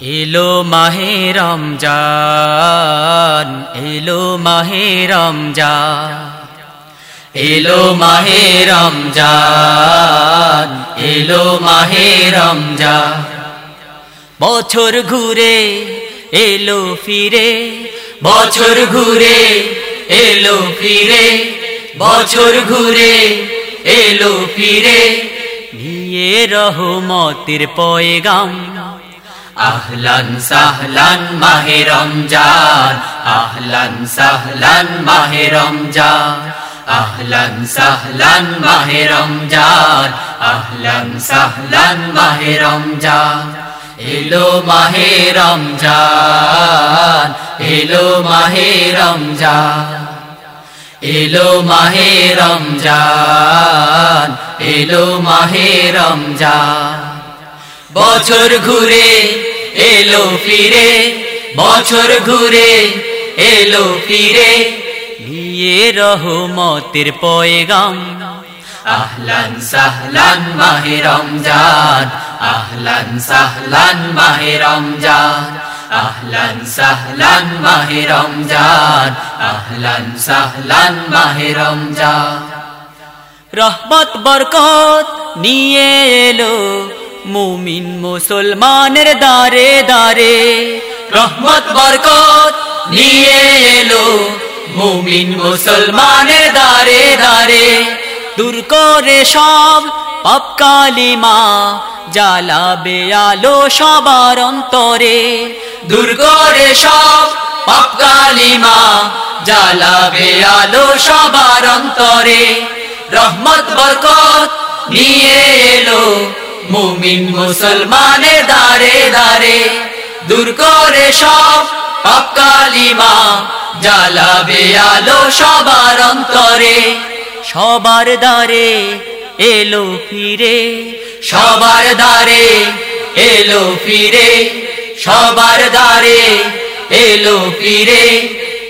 এলো মাহে রমজান, এলো মাহে রমজান, এলো মাহে রমজান, এলো মাহে রমজান। বছর ঘুরে এলো ফিরে, বছর ঘুরে এলো ফিরে, বছর ঘুরে এলো ফিরে। নিয়ে রহমতের পয়গাম আহলান সাহলান মাহে রমজান, আহলান সাহলান মাহে রমজান, আহলান সাহলান মাহে রমজান, আহলান সাহলান মাহে রমজান। এলো মাহে রমজান, এলো মাহে রমজান, এলো মাহে রমজান, এলো মাহে রমজান। বছর ঘুরে এলো ফিরে, বছর ঘুরে, এলো ফিরে। নিয়ে রহমতের পয়গাম, আহলান সাহলান মাহে রমজান, আহলান সাহলান মাহে রমজান, আহলান সাহলান মাহে রমজান, আহলান সাহলান মাহে রমজান। রহমত, বরকত নিয়ে এলো মুমিন মুসলমানের দারে দারে রহমত, বরকত নিয়ে এলো মুমিন মুসলমানের দারে দারে দূর করে সব পাপ কালিমা, জ্বালাবে আলো সবার অন্তরে। দূর করে সব পাপ কালিমা, জ্বালাবে আলো সবার অন্তরে। রহমত, বরকত নিয়ে মুমিন মুসলমানের দারে দারে দূর করে সব পাপ জ্বালাবে আলো সবার অন্তরে। সবার দারে এলো ফিরে, সবার দারে এলো ফিরে, সবার দারে এলো ফিরে।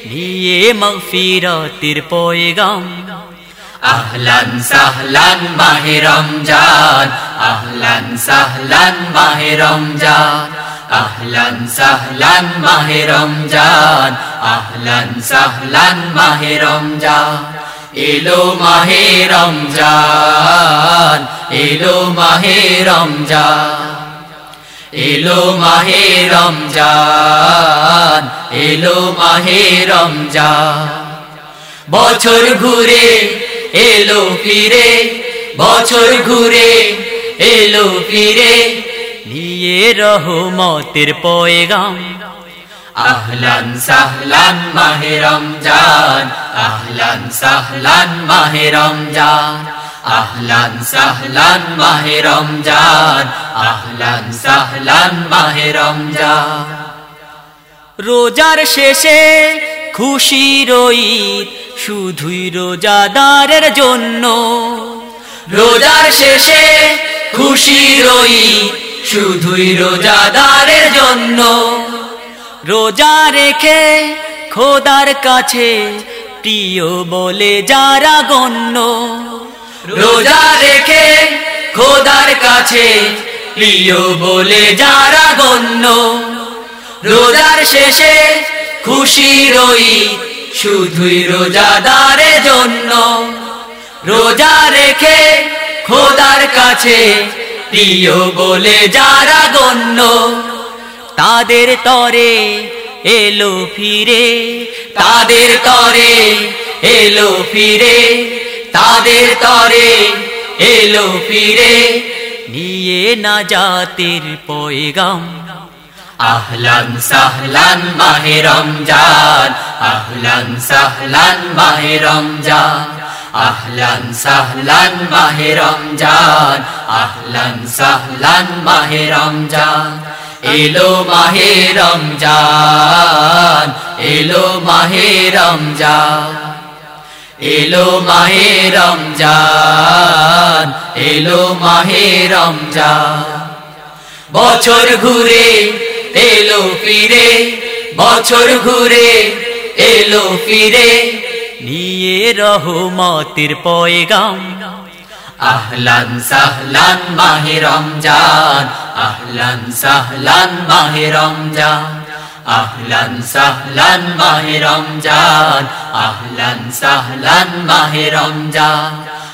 নিয়ে মগফিরতের পয়গাম। আহলান সাহলান মাহে রমজান আহলান সাহলান, মাহে রমজান। আহলান, সাহলান, মাহে রমজান। আহলান, সাহলান, মাহে রমজান। এলো মাহে রমজান, এলো মাহে রমজান। এলো মাহে রমজান, এলো মাহে রমজান। বছর ঘুরে এলো ফিরে, বছর ঘুরে এলো ফিরে। নিয়ে রহমতের পয়গাম। আহলান সাহলান মাহে রমজান আহলান সাহলান মাহে রমজান আহলান সাহলান মাহে রমজান আহলান সাহলান মাহে রমজান। রোজার শেষে খুশি রইত শুধুই রোজাদারের জন্য। রোজার শেষে খুশি রইত শুধুই রোজাদারের জন্য। রোজা রেখে খোদার কাছে প্রিয় বলে যারা গণ্য। রোজা রেখে খোদার কাছে প্রিয় বলে যারা গণ্য। রোজার শেষে খুশি রই শুধুই রোজাদারের জন্য। রোজা রেখে খোদার কাছে প্রিয় বলে যারা গণ্য, তাদের তরে এলো ফিরে, তাদের তরে এলো ফিরে, তাদের তরে এলো ফিরে। নিয়ে না জাতের পয়গাম, আহলান সাহলান মাহে রমজান, আহলান সাহলান মাহে রমজান। আহলান সাহলান মাহে রমজান, আহলান সাহলান মাহে রমজান। এলো মাহে রমজান, এলো মাহে রমজান। এলো মাহে রমজান, এলো মাহে রমজান। বছর ঘুরে এলো ফিরে, বছর ঘুরে এলো ফিরে নিয়ে রহমতের পয়গাম। আহলান সাহলান মাহে রমজান, আহলান সাহলান মাহে রমজান, আহলান সাহলান মাহে রমজান, আহলান সাহলান মাহে রমজান,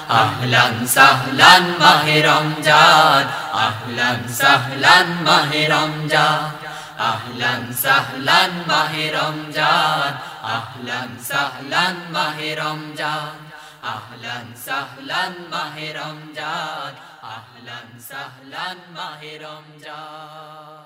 আহলান সাহলান মাহে রমজান, আহলান সাহলান মাহে রমজান। আহলান সাহলান, মাহে রমজান। আহলান সাহলান, মাহে রমজান। আহলান সাহলান, মাহে রমজান। আহলান সাহলান, মাহে রমজান।